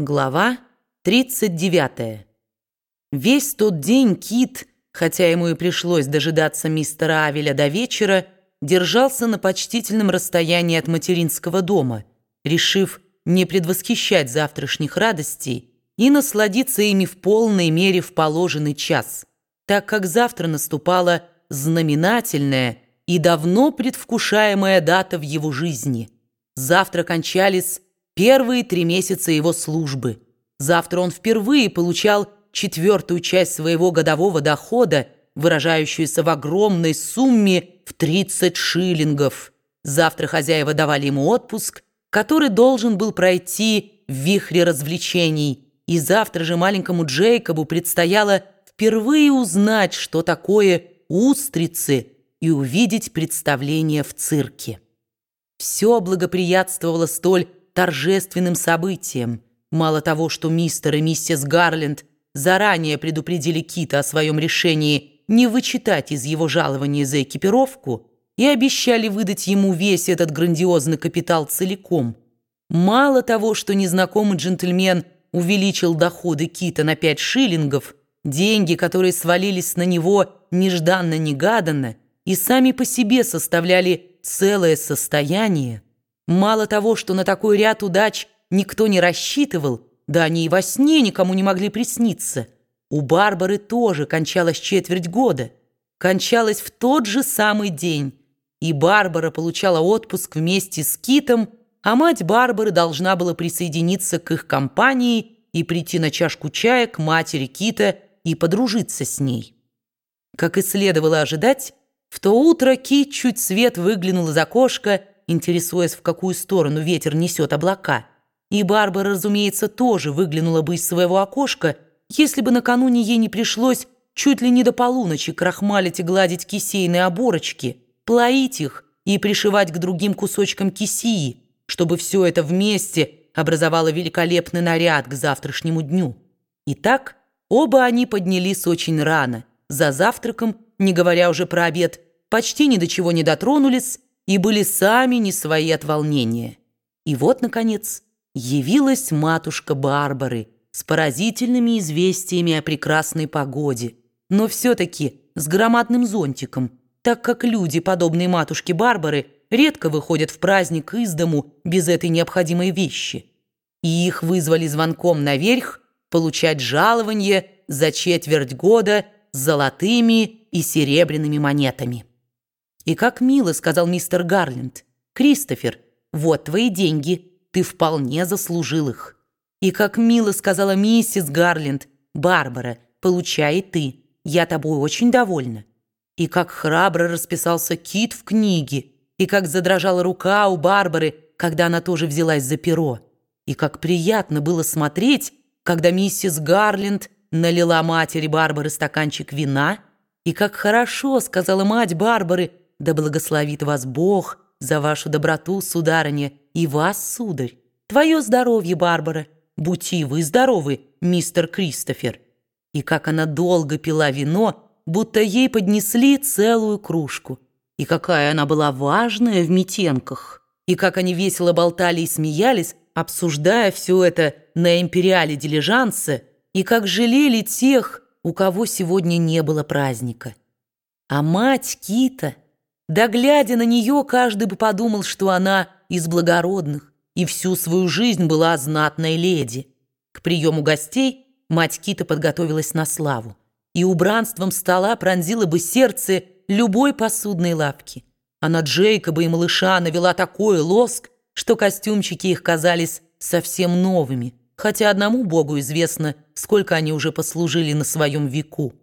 Глава 39. Весь тот день Кит, хотя ему и пришлось дожидаться мистера Авеля до вечера, держался на почтительном расстоянии от материнского дома, решив не предвосхищать завтрашних радостей и насладиться ими в полной мере в положенный час, так как завтра наступала знаменательная и давно предвкушаемая дата в его жизни. Завтра кончались первые три месяца его службы. Завтра он впервые получал четвертую часть своего годового дохода, выражающуюся в огромной сумме в 30 шиллингов. Завтра хозяева давали ему отпуск, который должен был пройти в вихре развлечений, и завтра же маленькому Джейкобу предстояло впервые узнать, что такое устрицы, и увидеть представление в цирке. Все благоприятствовало столь торжественным событием. Мало того, что мистер и миссис Гарленд заранее предупредили Кита о своем решении не вычитать из его жалования за экипировку и обещали выдать ему весь этот грандиозный капитал целиком. Мало того, что незнакомый джентльмен увеличил доходы Кита на пять шиллингов, деньги, которые свалились на него нежданно-негаданно и сами по себе составляли целое состояние, Мало того, что на такой ряд удач никто не рассчитывал, да они и во сне никому не могли присниться. У Барбары тоже кончалась четверть года. Кончалась в тот же самый день. И Барбара получала отпуск вместе с Китом, а мать Барбары должна была присоединиться к их компании и прийти на чашку чая к матери Кита и подружиться с ней. Как и следовало ожидать, в то утро Кит чуть свет выглянул из окошка интересуясь, в какую сторону ветер несет облака. И Барбара, разумеется, тоже выглянула бы из своего окошка, если бы накануне ей не пришлось чуть ли не до полуночи крахмалить и гладить кисейные оборочки, плоить их и пришивать к другим кусочкам кисии, чтобы все это вместе образовало великолепный наряд к завтрашнему дню. Итак, оба они поднялись очень рано, за завтраком, не говоря уже про обед, почти ни до чего не дотронулись, и были сами не свои от волнения. И вот, наконец, явилась матушка Барбары с поразительными известиями о прекрасной погоде, но все-таки с громадным зонтиком, так как люди, подобные матушке Барбары, редко выходят в праздник из дому без этой необходимой вещи. И их вызвали звонком наверх получать жалование за четверть года с золотыми и серебряными монетами. «И как мило», — сказал мистер Гарленд. «Кристофер, вот твои деньги, ты вполне заслужил их». «И как мило», — сказала миссис Гарленд. «Барбара, получай ты, я тобой очень довольна». И как храбро расписался Кит в книге, и как задрожала рука у Барбары, когда она тоже взялась за перо. И как приятно было смотреть, когда миссис Гарленд налила матери Барбары стаканчик вина, и как хорошо, сказала мать Барбары, да благословит вас Бог за вашу доброту, сударыня, и вас, сударь. Твое здоровье, Барбара. Будьте вы здоровы, мистер Кристофер. И как она долго пила вино, будто ей поднесли целую кружку. И какая она была важная в метенках. И как они весело болтали и смеялись, обсуждая все это на империале дилижанса, и как жалели тех, у кого сегодня не было праздника. А мать Кита... Да глядя на нее, каждый бы подумал, что она из благородных и всю свою жизнь была знатной леди. К приему гостей мать Кита подготовилась на славу, и убранством стола пронзила бы сердце любой посудной лавки. А на Джейкоба и малыша навела такой лоск, что костюмчики их казались совсем новыми, хотя одному богу известно, сколько они уже послужили на своем веку.